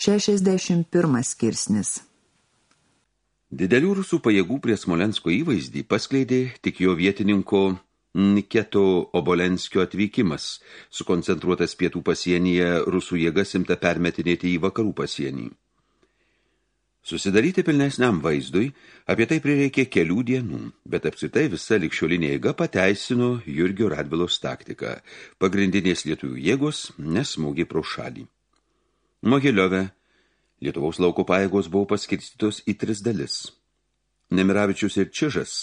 61 skirsnis Didelių rusų pajėgų prie Smolensko įvaizdį paskleidė tik jo vietininko Niketo Obolenskio atvykimas, sukoncentruotas pietų pasienyje rusų jėgas imta permetinėti į vakarų pasienį. Susidaryti pilnesniam vaizdui, apie tai prireikė kelių dienų, bet apsitai visa likščiolinė jėga pateisino Jurgio Radvilos taktiką. Pagrindinės lietuvių jėgos nesmūgė pro šalį. Mogiliove Lietuvos lauko pajėgos buvo paskirstytos į tris dalis. Nemiravičius ir Čižas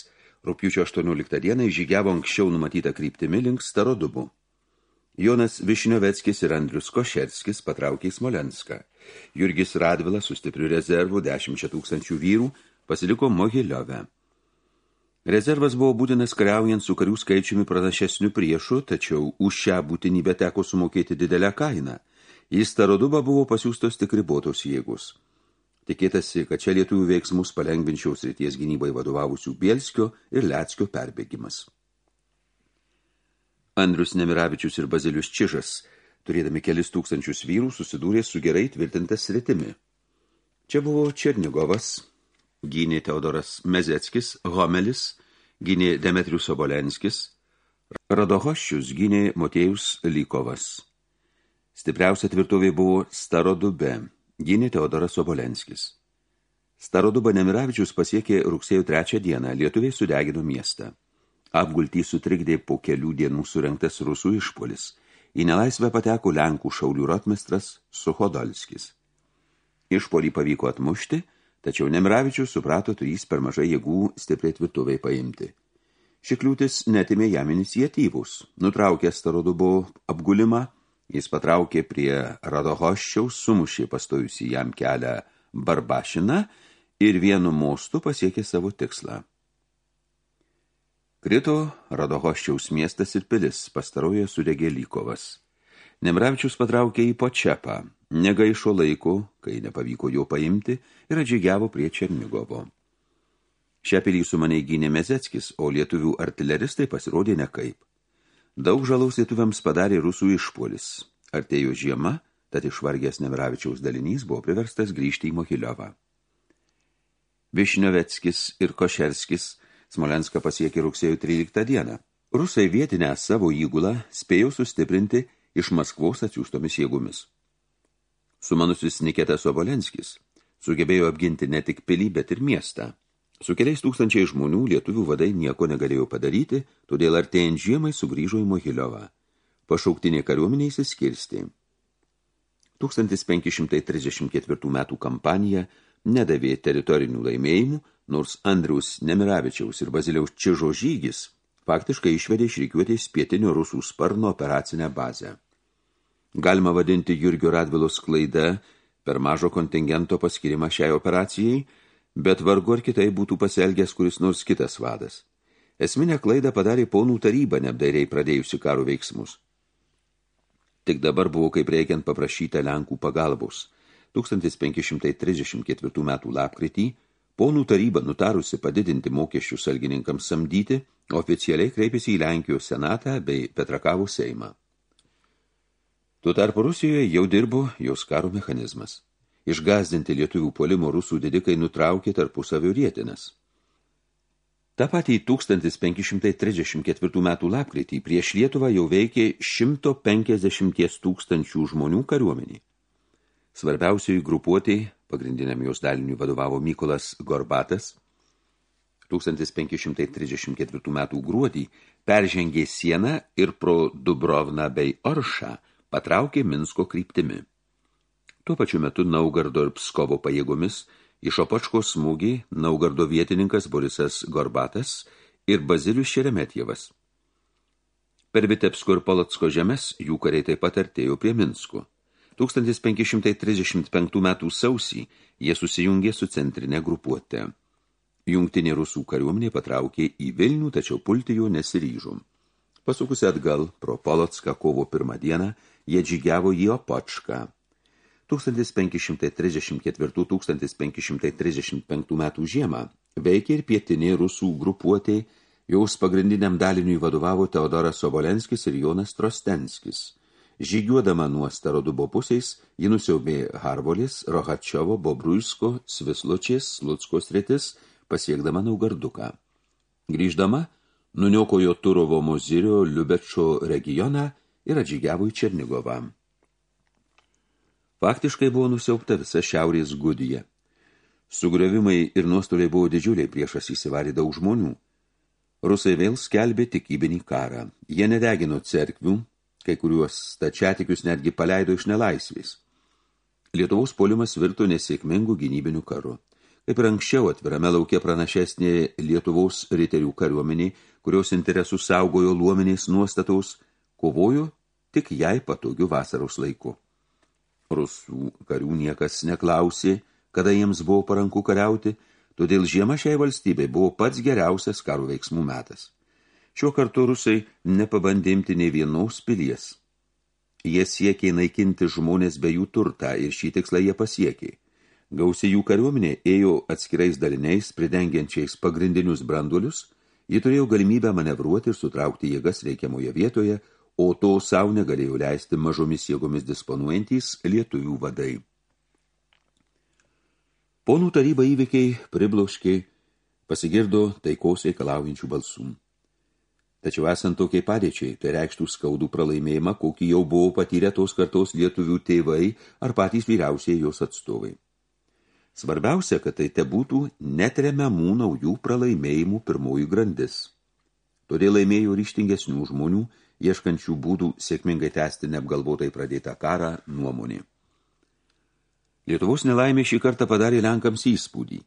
rūpiučio 18 dieną žygiavo anksčiau numatytą kryptimi link Starodubų. Jonas Višnioveckis ir Andrius Košerskis patraukė į Smolenską. Jurgis Radvilas su stipriu rezervu 10 tūkstančių vyrų pasiliko Mohiliove. Rezervas buvo būtinas kariaujant su karių skaičiumi pranašesnių priešų, tačiau už šią būtinybę teko sumokėti didelę kainą. Į Starodubą buvo pasiūstos tik ribotos jėgus. Tikėtasi, kad čia lietuvių veiksmus palengvinčiaus ryties gynybai vadovavusių Bielskio ir Leckio perbėgimas. Andrius Nemiravičius ir Bazilius Čižas, turėdami kelis tūkstančius vyrų, susidūrė su gerai tvirtintas sritimi. Čia buvo Černigovas, gynė Teodoras Mezeckis, Homelis, gynė Demetrius Obolenskis, Radohoščius gynė Motėjus Lykovas. Stipriausia tvirtovė buvo Starodube, gynė Teodoras Obolenskis. Starodubą Nemiravičius pasiekė rugsėjo trečią dieną, lietuviai sudegino miestą. Apgultį sutrikdė po kelių dienų surinktas rusų išpolis. Į nelaisvę pateko Lenkų šaulių rotmistras Suhodolskis. Išpolį pavyko atmušti, tačiau Nemravičius suprato turys per mažai jėgų stipriai tvirtuviai paimti. Ši kliūtis netimė jam iniciatyvus. Nutraukė Starodubo apgulimą, jis patraukė prie Radohoščiaus, sumušė pastojusi jam kelią Barbašiną ir vienu mostu pasiekė savo tikslą. Krito Radohoščiaus miestas ir pilis, pastaroje sudegė Lykovas. Nemravičius patraukė į Počepą, negaišo laiko, kai nepavyko jo paimti, ir atžygiavo prie Černigovo. Šią pilį su mane gynė Mezeckis, o lietuvių artileristai pasirodė nekaip. Daug žalaus lietuviams padarė rusų išpolis. Artėjo žiema, tad išvargęs Nemravičiaus dalinys buvo priverstas grįžti į Mohiliovą. Višnioveckis ir Košerskis – Smolenską pasiekė rugsėjo 13 dieną. Rusai vietinę savo įgulą spėjo sustiprinti iš Maskvos atsiųstomis jėgomis. Sumanusis Niketas Obolenskis sugebėjo apginti ne tik pilį, bet ir miestą. Su keliais tūkstančiai žmonių lietuvių vadai nieko negalėjo padaryti, todėl artėjant žiemai sugrįžo į Mohiliovą. Pašauktinė kariuomenė įsiskirstė. 1534 metų kampanija nedavė teritorinių laimėjimų, nors Andriaus Nemiravičiaus ir Baziliaus Čižo žygis faktiškai išvedė išrikiuotės pietinio rusų sparno operacinę bazę. Galima vadinti Jurgio Radvilos klaida per mažo kontingento paskirimą šiai operacijai, bet vargu ar kitai būtų pasielgęs kuris nors kitas vadas. Esminę klaidą padarė ponų taryba, neapdairiai pradėjusi karo veiksmus. Tik dabar buvo kaip reikiant paprašyta Lenkų pagalbos. 1534 metų lapkritį Ponų taryba nutarusi padidinti mokesčių salgininkams samdyti, oficialiai kreipėsi į Lenkijos senatą bei Petrakavų seimą. Tuo tarpu Rusijoje jau dirbo jos karo mechanizmas. Išgazdinti lietuvių puolimo rusų didikai nutraukė tarpusavio rietinas. Ta patį 1534 metų lapkritį prieš Lietuvą jau veikė 150 tūkstančių žmonių kariuomenį. Svarbiausiai grupuotėjai pagrindiniam jos daliniui vadovavo Mykolas Gorbatas, 1534 metų gruodį peržengė sieną ir pro Dubrovną bei Oršą patraukė Minsko kryptimi. Tuo pačiu metu Naugardo ir Pskovo pajėgomis iš Opočko smūgį Naugardo vietininkas Borisas Gorbatas ir Bazilius Šeremetjevas. Per Vitebsko ir Polotsko žemės jų kariai taip pat artėjo prie Minsko. 1535 metų sausį jie susijungė su centrinė grupuotė. Jungtinė rusų kariuomenė patraukė į Vilnių, tačiau pulti jų nesiryžom. Pasukusi atgal pro Polotską kovo pirmą dieną, jie džygiavo į Opočką. 1534-1535 metų žiemą veikė ir pietinė rusų grupuotė, jaus pagrindiniam daliniui vadovavo Teodoras Sobolenskis ir Jonas Trostenskis – Žygiuodama nuo Starodubo pusės, ji nusiaubė Harvolis, Rohačiovo, Bobruisko, Svisločės, Lucko sritis, pasiekdama Naugarduką. Grįždama, nuniokojo Turovo Mozirio Liubečio regioną ir atžygiavo į Černigovą. Faktiškai buvo nusiaupta visa šiaurės gudija. Sugriovimai ir nuostoliai buvo didžiuliai priešas įsivarė daug žmonių. Rusai vėl skelbė tikybinį karą. Jie nedegino cerkvių, kai kuriuos stačiatikius netgi paleido iš nelaisvės. Lietuvos polimas virto nesėkmingų gynybinių karu. Kaip ir anksčiau atvirame laukia pranašesnė Lietuvos riterių kariuomeniai, kurios interesų saugojo luomenės nuostatos, kovojo tik jai patogių vasaros laiku. Rusų karių niekas neklausė, kada jiems buvo paranku kariauti, todėl žiema šiai valstybei buvo pats geriausias karo veiksmų metas. Šiuo kartu rusai nepabandė imti nei vienos pilies. Jie siekė naikinti žmonės be jų turtą ir šį tikslą jie pasiekė. Gausiai jų kariuomenė ėjo atskirais daliniais, pridengiančiais pagrindinius branduolius, ji turėjo galimybę manevruoti ir sutraukti jėgas reikiamoje vietoje, o to savo negalėjo leisti mažomis jėgomis disponuojantys lietuvių vadai. Ponų taryba įvykiai pribloškė, pasigirdo taikos reikalaujančių balsų. Tačiau esant tokiai padėčiai, tai reikštų skaudų pralaimėjimą, kokį jau buvo patyrę tos kartos lietuvių tėvai ar patys vyriausiai jos atstovai. Svarbiausia, kad tai te būtų netremiamų naujų pralaimėjimų pirmųjų grandis. Todėl laimėjo ryštingesnių žmonių, ieškančių būdų sėkmingai tęsti neapgalvotai pradėtą karą nuomonė. Lietuvos nelaimė šį kartą padarė Lenkams įspūdį.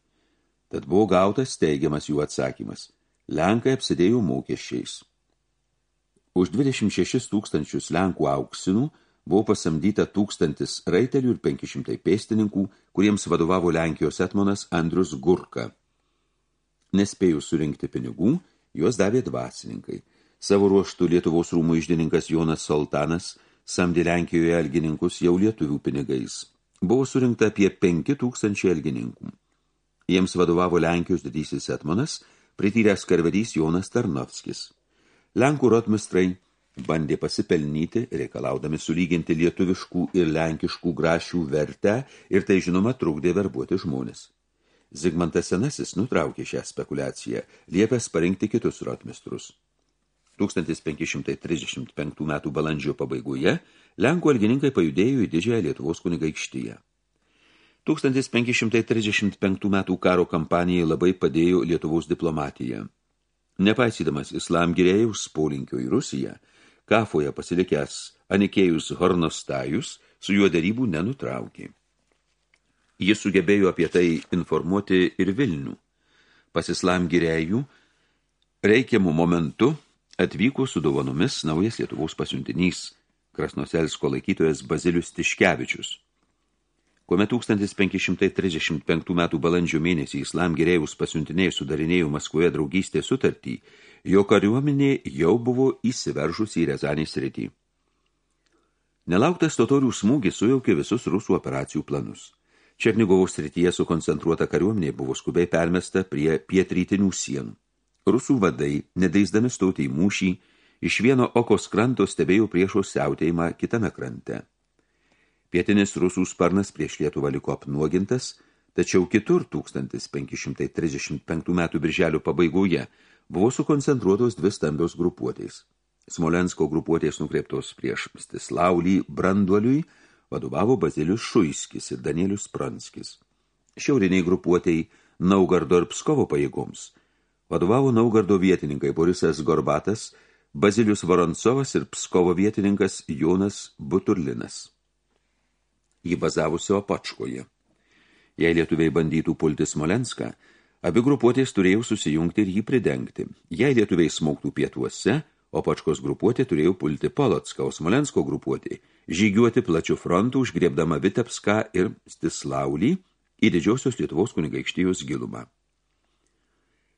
Tad buvo gautas teigiamas jų atsakymas. Lenkai apsidėjo mokesčiais. Už 26 tūkstančius Lenkų auksinų buvo pasamdyta tūkstantis raitelių ir 500 pėstininkų, kuriems vadovavo Lenkijos etmonas Andrius Gurka. Nespėjus surinkti pinigų, juos davė dvasininkai. Savo ruoštų Lietuvos rūmų išdininkas Jonas Soltanas samdė Lenkijoje elgininkus jau lietuvių pinigais. Buvo surinkta apie 5 tūkstančiai elgininkų. Jiems vadovavo Lenkijos didysis etmonas, prityręs karvedys Jonas Tarnovskis. Lenkų rotmistrai bandė pasipelnyti, reikalaudami sulyginti lietuviškų ir lenkiškų grašių vertę ir tai žinoma trukdė verbuoti žmonės. Zigmantas Senasis nutraukė šią spekulaciją, liepęs parinkti kitus rotmistrus. 1535 metų balandžio pabaigoje Lenkų algininkai pajudėjo į didžiąją Lietuvos kunigaikštyje. 1535 metų karo kampanijai labai padėjo Lietuvos diplomatija. Nepaisydamas islam gyrėjaus polinkio į Rusiją, kafoje pasilikęs Anikėjus Hornostajus su juo darybų nenutraukė. Jis sugebėjo apie tai informuoti ir Vilnių. Pas islam gyrėjų reikiamų momentu atvyko su dovanomis naujas Lietuvos pasiuntinys, Krasnoselsko laikytojas Bazilius Tiškevičius – Kuomet 1535 metų balandžio mėnesį Islam gerėjus pasiuntinėjus sudarinėjo Maskvoje draugystės sutartį, jo kariuomenė jau buvo įsiveržusi į Rezanės sritį. Nelauktas totorių smūgis sujaukė visus rusų operacijų planus. Černigovo srityje sukoncentruota kariuomenė buvo skubiai permesta prie pietrytinių sienų. Rusų vadai, nedaisdami stauti į mūšį, iš vieno okos kranto stebėjo priešo siautėjimą kitame krante. Pietinis rusų sparnas prieš Lietuvą liko apnuogintas, tačiau kitur 1535 metų birželio pabaigoje buvo sukoncentruotos dvi stambios grupuotės. Smolensko grupuotės nukreiptos prieš Stislaulį Branduoliui vadovavo Bazilius Šuiskis ir Danielius Pranskis. Šiauriniai grupuotėjai Naugardo ir Pskovo pajėgoms vadovavo Naugardo vietininkai Borisas Gorbatas, Bazilius Voronцovas ir Pskovo vietininkas Jonas Buturlinas jį bazavusio Apačkoje. Jei lietuviai bandytų pulti Smolenską, abi grupuotės turėjo susijungti ir jį pridengti. Jei lietuviai smauktų pietuose, Opačkos grupuotė turėjo pulti Polotską, o Smolensko grupuotė žygiuoti plačių frontų, užgriebdama Vitebską ir Stislaulį į didžiosios Lietuvos kunigaikštijos gilumą.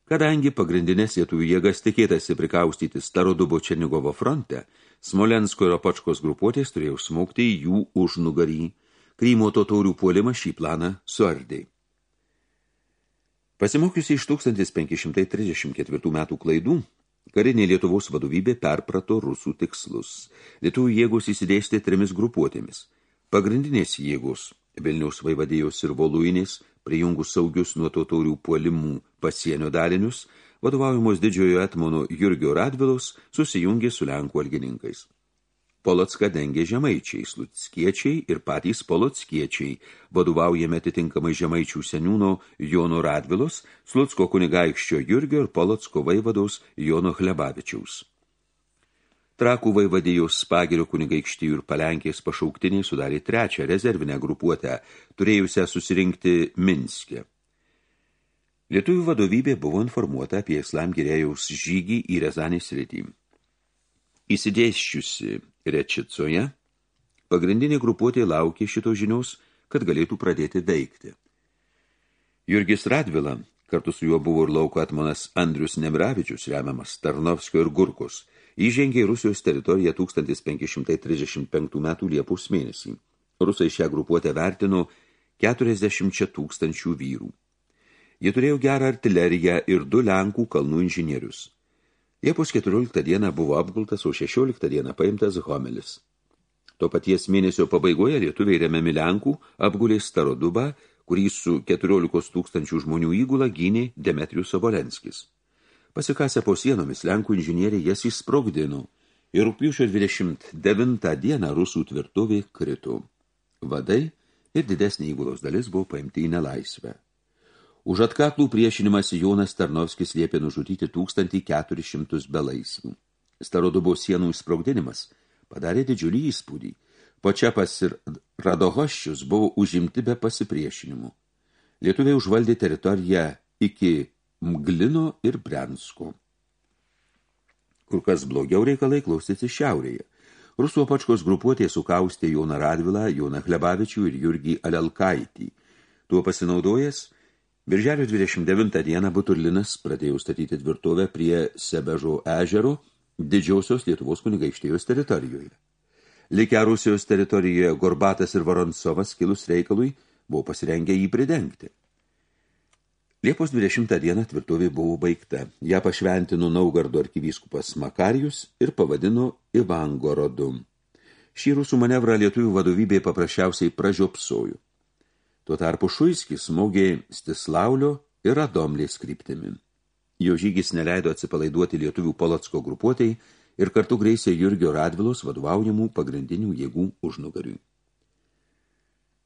Kadangi pagrindinės lietuvių jėgas tikėtasi prikaustyti Starodubo Černigovo fronte, Smolensko ir Opačkos grupuotės turėjo smaukti jų užnugarį, Krymo totorių puolimas šį planą suardė. Pasimokiusi iš 1534 metų klaidų, Karinė Lietuvos vadovybė perprato rusų tikslus. Lietuvų jėgos įsidėstė trimis grupuotėmis. Pagrindinės jėgos Vilniaus vaivadėjos ir Voluinės, prijungus saugius nuo totorių puolimų pasienio dalinius, vadovaujamos didžiojo etmono Jurgio Radvilaus, susijungė su Lenkų algininkais. Polocką dengė žemaičiai, slutskiečiai ir patys polotskiečiai, vadovaujame atitinkamai žemaičių seniūno Jono Radvilos, Slutsko kunigaikščio Jurgio ir Polocko vaivados Jono Hlebavičiaus. Trakų vaivadijos Spagerio kunigaikštijų ir Palenkės pašauktiniai sudarė trečią rezervinę grupuotę, turėjusią susirinkti Minske. Lietuvių vadovybė buvo informuota apie Islam Girėjaus žygį į Rezanės sritį. Įsidėščiusi Rečicoje, pagrindinė grupuotė laukė šito žiniaus, kad galėtų pradėti veikti. Jurgis Radvila, kartu su juo buvo ir lauko atmanas Andrius Nemravičius, remiamas Tarnovskio ir Gurkus, įžengė į Rusijos teritoriją 1535 metų Liepos mėnesį. Rusai šią grupuotę vertino 40 tūkstančių vyrų. Jie turėjo gerą artileriją ir du Lenkų kalnų inžinierius. Liepos 14 dieną buvo apgultas, o 16 dieną paimtas Homelis. To paties mėnesio pabaigoje lietuviai remiami Lenkų apgulė Starodubą, kurį su 14 tūkstančių žmonių įgula gynė Demetrius Sobolenskis. Pasikasę po sienomis, Lenkų inžinieriai jas įsprogdino ir rūpiušio 29 dieną rusų tvirtovė krito. Vadai ir didesnė įgulos dalis buvo paimti į nelaisvę. Už atkaklų priešinimąsi Jonas Tarnovskis liepė nužudyti 1400 belaisvių. Starodubo sienų sprogdinimas padarė didžiulį įspūdį. Počepas ir Radohoščius buvo užimti be pasipriešinimų. Lietuviai užvaldė teritoriją iki Mglino ir Brensko. Kur kas blogiau reikalai klausėsi šiaurėje. Rusų apačkos grupuotė sukaustė Joną Radvilą, Joną Hlebavičių ir Jurgį Alelkaitį. Tuo pasinaudojęs, Birželio 29 dieną Buturlinas pradėjo statyti tvirtovę prie Sebežo ežero didžiausios Lietuvos kunigaikštėjos teritorijoje. Likę Rusijos teritorijoje Gorbatas ir Voronsovas kilus reikalui buvo pasirengę jį pridengti. Liepos 20 dieną tvirtovė buvo baigta. Ja pašventino Naugardo arkivyskupas Makarijus ir pavadino Ivangorodu. Šį rusų manevrą lietuvių vadovybė paprasčiausiai pražiopsojo. Tuo tarpu Šuiskis smogė Stislaulio ir Adomlės kryptimi. Jo žygis neleido atsipalaiduoti lietuvių Polotsko grupuotei ir kartu greisė Jurgio Radvilos vadovaujamų pagrindinių jėgų užnugariui.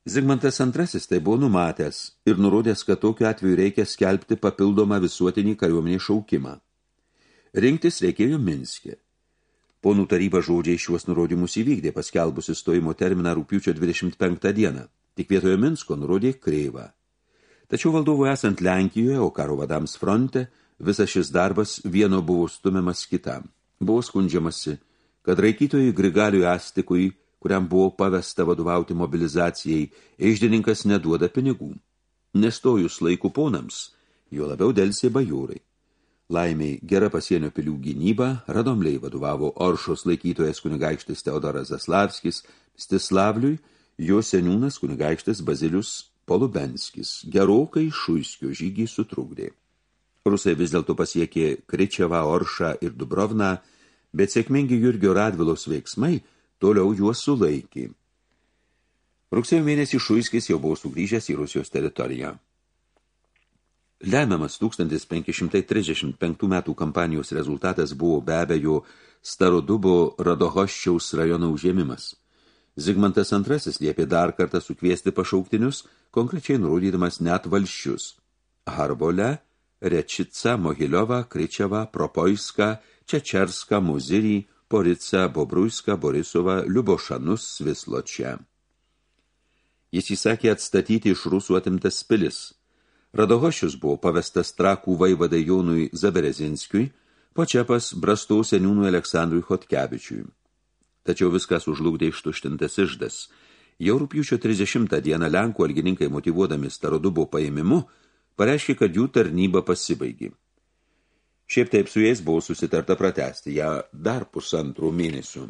Zigmantas II tai buvo numatęs ir nurodęs, kad tokiu atveju reikia skelbti papildomą visuotinį kariuomenį šaukimą. Rinktis reikėjo Minske. Ponų taryba žodžiai šiuos nurodymus įvykdė, paskelbus įstojimo terminą rūpiučio 25 dieną tik vietoje Minsko nurodė Kreivą. Tačiau valdovų esant Lenkijoje, o karo vadams fronte, visas šis darbas vieno buvo stumiamas kitam. Buvo skundžiamasi, kad raikytojai Grigaliui Astikui, kuriam buvo pavesta vadovauti mobilizacijai, eiždininkas neduoda pinigų. Nestojus laikų ponams, jo labiau delsė bajūrai. Laimiai gera pasienio pilių gynyba, radomliai vadovavo Oršos laikytojas kunigaikštis Teodoras Zaslavskis, Stislavliui, jo seniūnas kunigaikštis Bazilius Polubenskis gerokai Šuiskio žygį sutrukdė. Rusai vis dėlto pasiekė Kričevą, Oršą ir Dubrovną, bet sėkmingi Jurgio Radvilos veiksmai toliau juos sulaikė. Rugsėjo mėnesį Šuiskis jau buvo sugrįžęs į Rusijos teritoriją. Lemiamas 1535 metų kampanijos rezultatas buvo be abejo Starodubo Radohoščiaus rajono užėmimas – Zigmantas II liepė dar kartą sukviesti pašauktinius, konkrečiai nurodydamas net valščius – Harbolę, Rečica, Mohiliovą, Kričevą, Propoiską, Čečerską, Muzirį, Poricą, Bobruiską, Borisovą, Liubošanus, Svisločią. Jis įsakė atstatyti iš rusų atimtas pilis. Radohošius buvo pavestas trakų vaivadai Jonui Zaberezinskiui, Počepas Brastų seniūnui Aleksandrui Hotkevičiui tačiau viskas užlugdė ištuštintas išdas. Jau rūpjūčio 30 dieną Lenkų algininkai motivuodami Starodubo paėmimu pareiškė, kad jų tarnyba pasibaigė. Šiaip taip su jais buvo susitarta pratesti ją dar pusantrų mėnesių.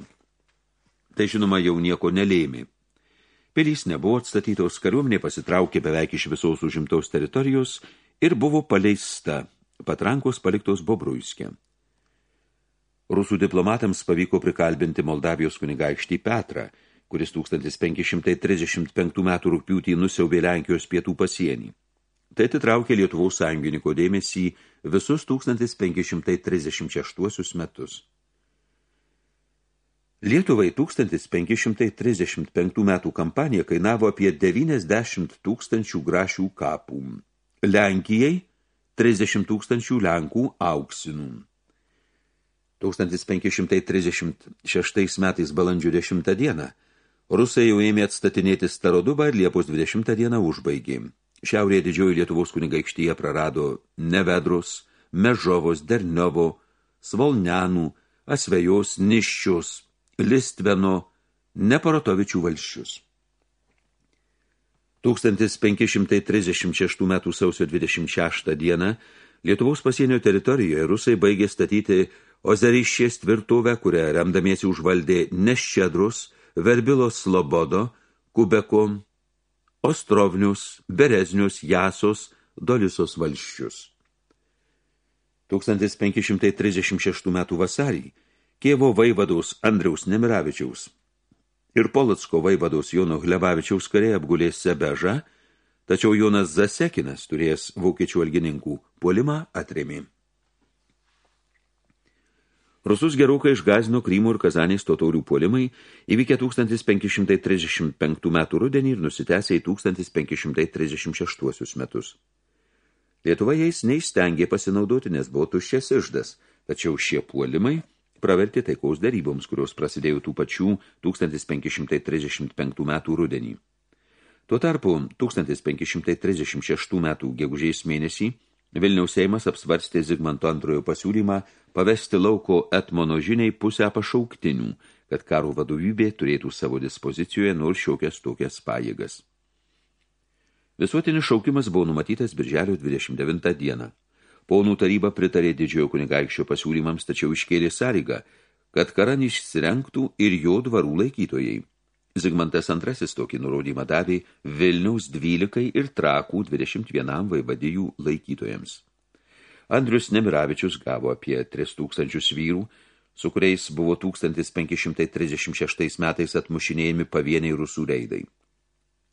Tai žinoma jau nieko nelėmė. Pilys nebuvo atstatytos, kariuomenė pasitraukė beveik iš visos užimtos teritorijos ir buvo paleista, patrankos paliktos Bobruiskė. Rusų diplomatams pavyko prikalbinti Moldavijos kunigaikštį Petrą, kuris 1535 metų rūpiūtį nusiaubė Lenkijos pietų pasienį. Tai atitraukė Lietuvos sąjungininko dėmesį visus 1536 metus. Lietuvai 1535 metų kampanija kainavo apie 90 tūkstančių grašių kapų, Lenkijai 30 tūkstančių Lenkų auksinų. 1536 metais balandžio 10 dieną Rusai jau ėmė atstatinėti Starodubą ir Liepos 20 dieną užbaigė. Šiaurėje didžioji Lietuvos kunigaikštyje prarado Nevedros, Mežovos, Derniovo, Svolnenų, Asvejos, Niščios, Listveno, Neporotovičių valščius. 1536 metų sausio 26 dieną Lietuvos pasienio teritorijoje rusai baigė statyti Ozerišės tvirtuvę, kurią remdamiesi užvaldė Neščedrus, Verbilos Slobodo, Kubeko, Ostrovnius, Bereznius, Jasos, Dolisos valščius. 1536 metų vasarį Kievo vaivados Andriaus Nemiravičiaus ir Polocko vaivados Jono Hlebavičiaus kariai apgulės Sebežą, tačiau Jonas Zasekinas turės vokiečių algininkų puolimą atrėmė. Rusus gerokai išgazino Krymo ir Kazanės totorių puolimai, įvykę 1535 metų rudenį ir nusitęsė į 1536 metus. Lietuva jais neįstengė pasinaudoti, nes buvo tuščias išdas, tačiau šie puolimai pravertė taikaus daryboms, kurios prasidėjo tų pačių 1535 metų rudenį. Tuo tarpu 1536 metų gegužės mėnesį Vilniaus Seimas apsvarstė Zigmanto antrojo pasiūlymą pavesti lauko etmono žiniai pusę pašauktinių, kad karo vadovybė turėtų savo dispozicijoje nors šiokias tokias pajėgas. Visuotinis šaukimas buvo numatytas birželio 29 dieną. Ponų taryba pritarė didžiojo kunigaikščio pasiūlymams, tačiau iškėlė sąlygą, kad karan išsirenktų ir jo dvarų laikytojai. Zigmantas II tokį nurodymą davė Vilniaus 12 ir Trakų 21 vaivadijų laikytojams. Andrius Nemiravičius gavo apie 3000 vyrų, su kuriais buvo 1536 metais atmušinėjami pavieniai rusų reidai.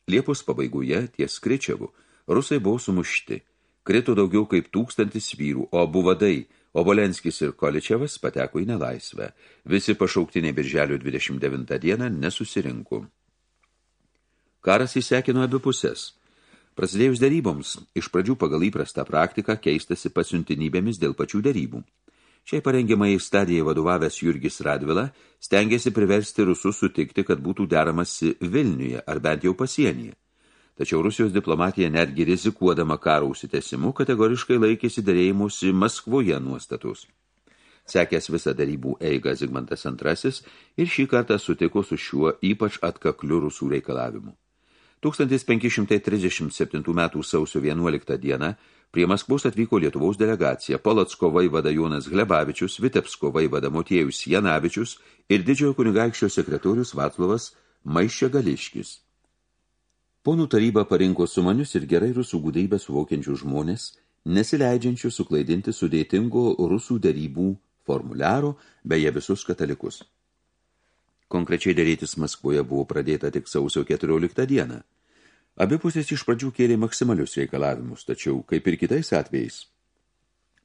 Liepos pabaigoje ties Kričiavu rusai buvo sumušti, krito daugiau kaip tūkstantis vyrų, o abu vadai – Obolenskis ir Količevas pateko į nelaisvę. Visi pašauktiniai birželio 29 dieną nesusirinko. Karas įsekino abi pusės. Prasidėjus daryboms, iš pradžių pagal įprastą praktiką keistasi pasiuntinybėmis dėl pačių darybų. Šiai parengiamai stadijai vadovavęs Jurgis Radvila stengiasi priversti rusus sutikti, kad būtų deramasi Vilniuje ar bent jau pasienyje. Tačiau Rusijos diplomatija netgi rizikuodama karo užsitesimu kategoriškai laikėsi darėjimusi Maskvoje nuostatus. Sekęs visą darybų eigą Zigmantas II ir šį kartą sutiko su šiuo ypač atkakliu rusų reikalavimu. 1537 metų sausio 11 dieną prie Maskvos atvyko Lietuvos delegacija Polocko vaivada Jonas Glebavičius, Vitebsko vaivada Motiejus Janavičius ir didžiojo kunigaikščio sekretorius Vaclovas Maiščia Gališkis. Ponų taryba parinko sumanius ir gerai rusų gudrybę suvokiančių žmonės, nesileidžiančių suklaidinti sudėtingo rusų darybų formuliaro, beje visus katalikus. Konkrečiai dėrėtis Maskvoje buvo pradėta tik sausio 14 dieną. Abi pusės iš pradžių kėlė maksimalius reikalavimus, tačiau, kaip ir kitais atvejais,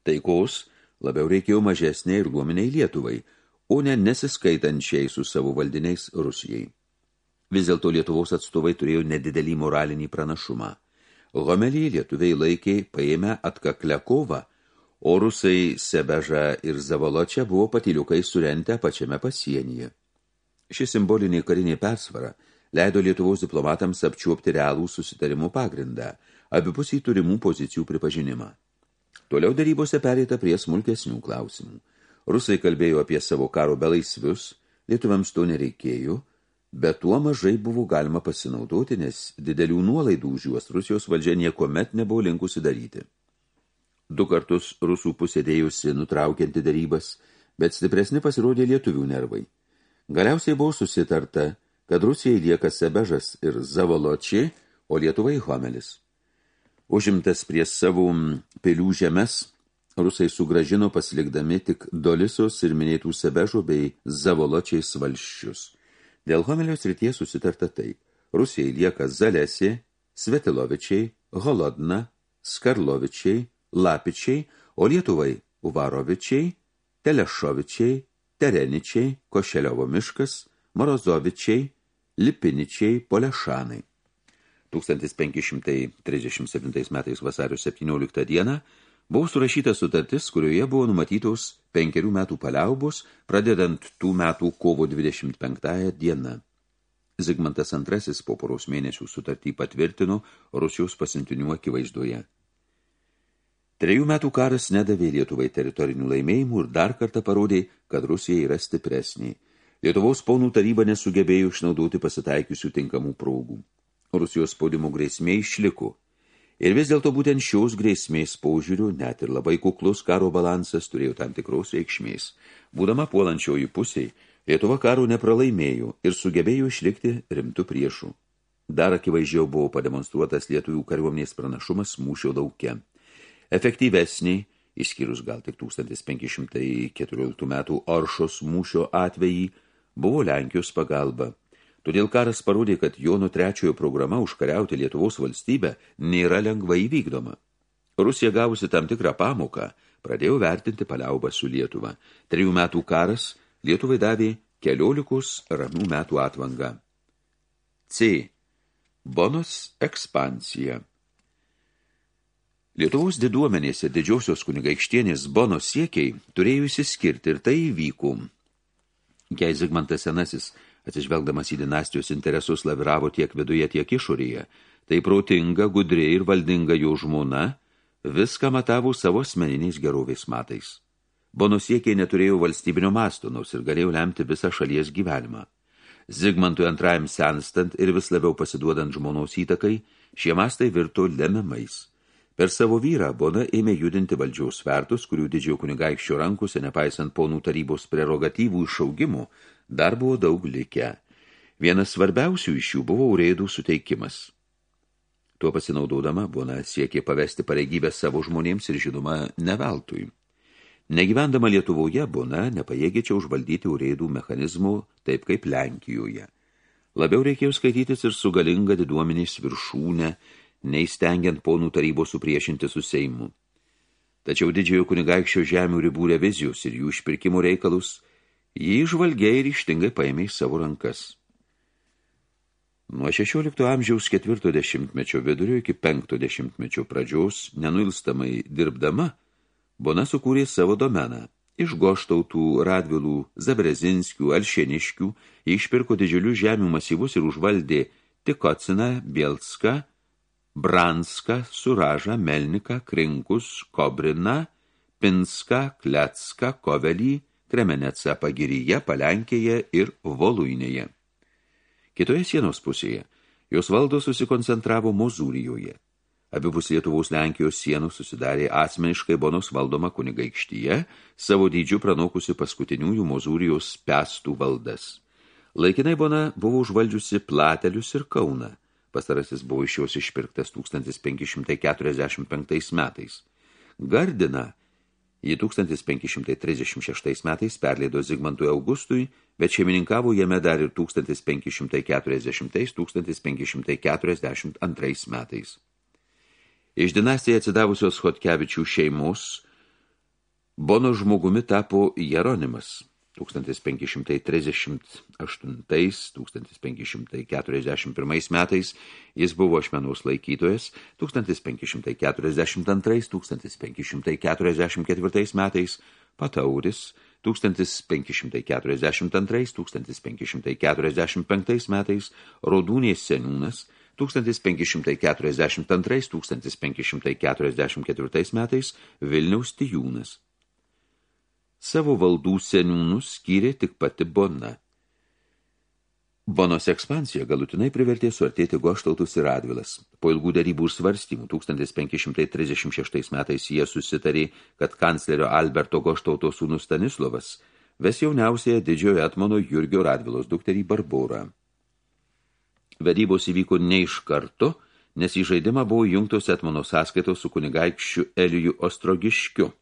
taikos labiau reikėjo mažesnė ir luominiai Lietuvai, o ne nesiskaitančiai su savo valdiniais Rusijai. Vis dėlto Lietuvos atstovai turėjo nedidelį moralinį pranašumą. Homelį lietuviai laikė paėmę atkaklę kovą, o rusai Sebeža ir Zavoločia buvo patiliukai surentę pačiame pasienyje. Ši simbolinė karinė persvara leido Lietuvos diplomatams apčiuopti realų susitarimų pagrindą, abipusį turimų pozicijų pripažinimą. Toliau darybose perėta prie smulkesnių klausimų. Rusai kalbėjo apie savo karo belaisvius, lietuviams to nereikėjo, bet tuo mažai buvo galima pasinaudoti, nes didelių nuolaidų už juos Rusijos valdžia niekuomet nebuvo linkusi daryti. Du kartus rusų pusė dėjusi nutraukianti darybas, bet stipresni pasirodė lietuvių nervai. Galiausiai buvo susitarta, kad Rusijai lieka Sebežas ir Zavoločiai, o Lietuvai Homelis. Užimtas prie savo pilių žemes, rusai sugražino pasilikdami tik Dolisos ir minėtų Sebežo bei Zavoločiais valščius. Dėl Homelio srities susitarta taip. Rusijai lieka Zalesė, Svetilovičiai, Holodna, Skarlovičiai, Lapičiai, o Lietuvai Uvarovičiai, Telešovičiai, Tereničiai, Košeliovo miškas, Morozovičiai, Lipiničiai, Polešanai. 1537 metais vasario 17 dieną buvo surašyta sutartis, kurioje buvo numatytos penkerių metų paliaubos, pradedant tų metų kovo 25 dieną. Zigmantas II po poros mėnesių sutartį patvirtino Rusijos pasintinių akivaizdoje. Trejų metų karas nedavė Lietuvai teritorinių laimėjimų ir dar kartą parodė, kad Rusija yra stipresnė. Lietuvos ponų taryba nesugebėjo išnaudoti pasitaikiusių tinkamų progų. Rusijos spaudimo grėsmė išliko. Ir vis dėlto būtent šios grėsmės paužiūrių, net ir labai kuklus karo balansas turėjo tam tikros reikšmės. Būdama puolančioji pusiai, Lietuva karo nepralaimėjo ir sugebėjo išlikti rimtų priešų. Dar akivaizdžiau buvo pademonstruotas lietuvių kariuomenės pranašumas mūšio lauke. Efektyvesnį, išskyrus gal tik 1514 metų Oršos mūšio atvejį, buvo Lenkijos pagalba. Todėl karas parodė, kad Jono trečiojo programa užkariauti Lietuvos valstybę nėra lengvai įvykdoma. Rusija gavusi tam tikrą pamoką, pradėjo vertinti paliaubą su Lietuva. Trijų metų karas Lietuvai davė keliolikus ramių metų atvangą. C. Bonos ekspansija. Lietuvos diduomenėse didžiosios kunigaikštienės Bono siekiai turėjo įsiskirti ir tai įvyko. Jei Zigmantas Senasis, atsižvelgdamas į dinastijos interesus, laviravo tiek viduje, tiek išorėje, tai protinga, gudri ir valdinga jo žmona viską matavo savo asmeniniais gerovės matais. Bono siekiai neturėjo valstybinio masto, nors ir galėjo lemti visą šalies gyvenimą. Zigmantui antrajam senstant ir vis labiau pasiduodant žmonos įtakai, šie mastai virto lemiamais. Per savo vyrą Bona ėmė judinti valdžiaus svertus, kurių didžiojo kunigaikščio rankose, nepaisant ponų tarybos prerogatyvų išaugimų, dar buvo daug likę. Vienas svarbiausių iš jų buvo urėdų suteikimas. Tuo pasinaudodama, Bona siekė pavesti pareigybę savo žmonėms ir žinoma neveltui. Negyvendama Lietuvoje, Bona nepajėgėčia užvaldyti urėdų mechanizmų taip kaip Lenkijoje. Labiau reikėjo skaitytis ir su galinga diduomenės viršūnė, neįstengiant ponų tarybos supriešinti su Seimu. Tačiau didžiojo kunigaikščio žemių ribų revizijos ir jų išpirkimų reikalus jį išvalgiai ir ištingai paėmė į savo rankas. Nuo 16 amžiaus 40 vidurio iki 50 pradžios, nenuilstamai dirbdama, Bona sukūrė savo domeną. Iš goštautų, radvilų, zabrezinskių, alšeniškių išpirko didžiulių žemių masyvus ir užvaldė Tikociną, Bielską, Branską, Suražą, Melniką, Krinkus, Kobriną, Pinską, Klecką, Kovelį, Kremenecą pagiryje, Palenkėje ir Voluinėje. Kitoje sienos pusėje jos valdos susikoncentravo Mozūrijoje. Abipus Lietuvos Lenkijos sienų susidarė asmeniškai Bonos valdoma kunigaikštyje, savo dydžių pranokusi paskutiniųjų Mozūrijos pestų valdas. Laikinai Bona buvo užvaldžiusi Platelius ir Kauną. Pastarasis buvo iš jos išpirktas 1545 metais. Gardina jį 1536 metais perleido Zigmantui Augustui, bet šeimininkavo jame dar ir 1540-1542 metais. Iš dinastijai atsidavusios Hotkevičių šeimos Bono žmogumi tapo Jeronimas – 1538-1541 metais jis buvo ašmenos laikytojas, 1542-1544 metais patauris, 1542-1545 metais rodūnės seniūnas, 1542-1544 metais Vilniaus tijūnas. Savo valdų seniūnus skyrė tik pati Bona. Bonos ekspansija galutinai privertė suartėti Goštautus ir Radvilas. Po ilgų darybų ir svarstymų 1536 metais jie susitarė, kad kanclerio Alberto Goštauto sūnus Stanislovas ves jauniausiąją didžiojo etmono Jurgio Radvilos dukterį Barborą. Vedybos įvyko ne iš karto, nes į žaidimą buvo jungtos etmono sąskaitos su kunigaikščiu Elijų Ostrogiškiu –